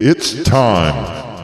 It's time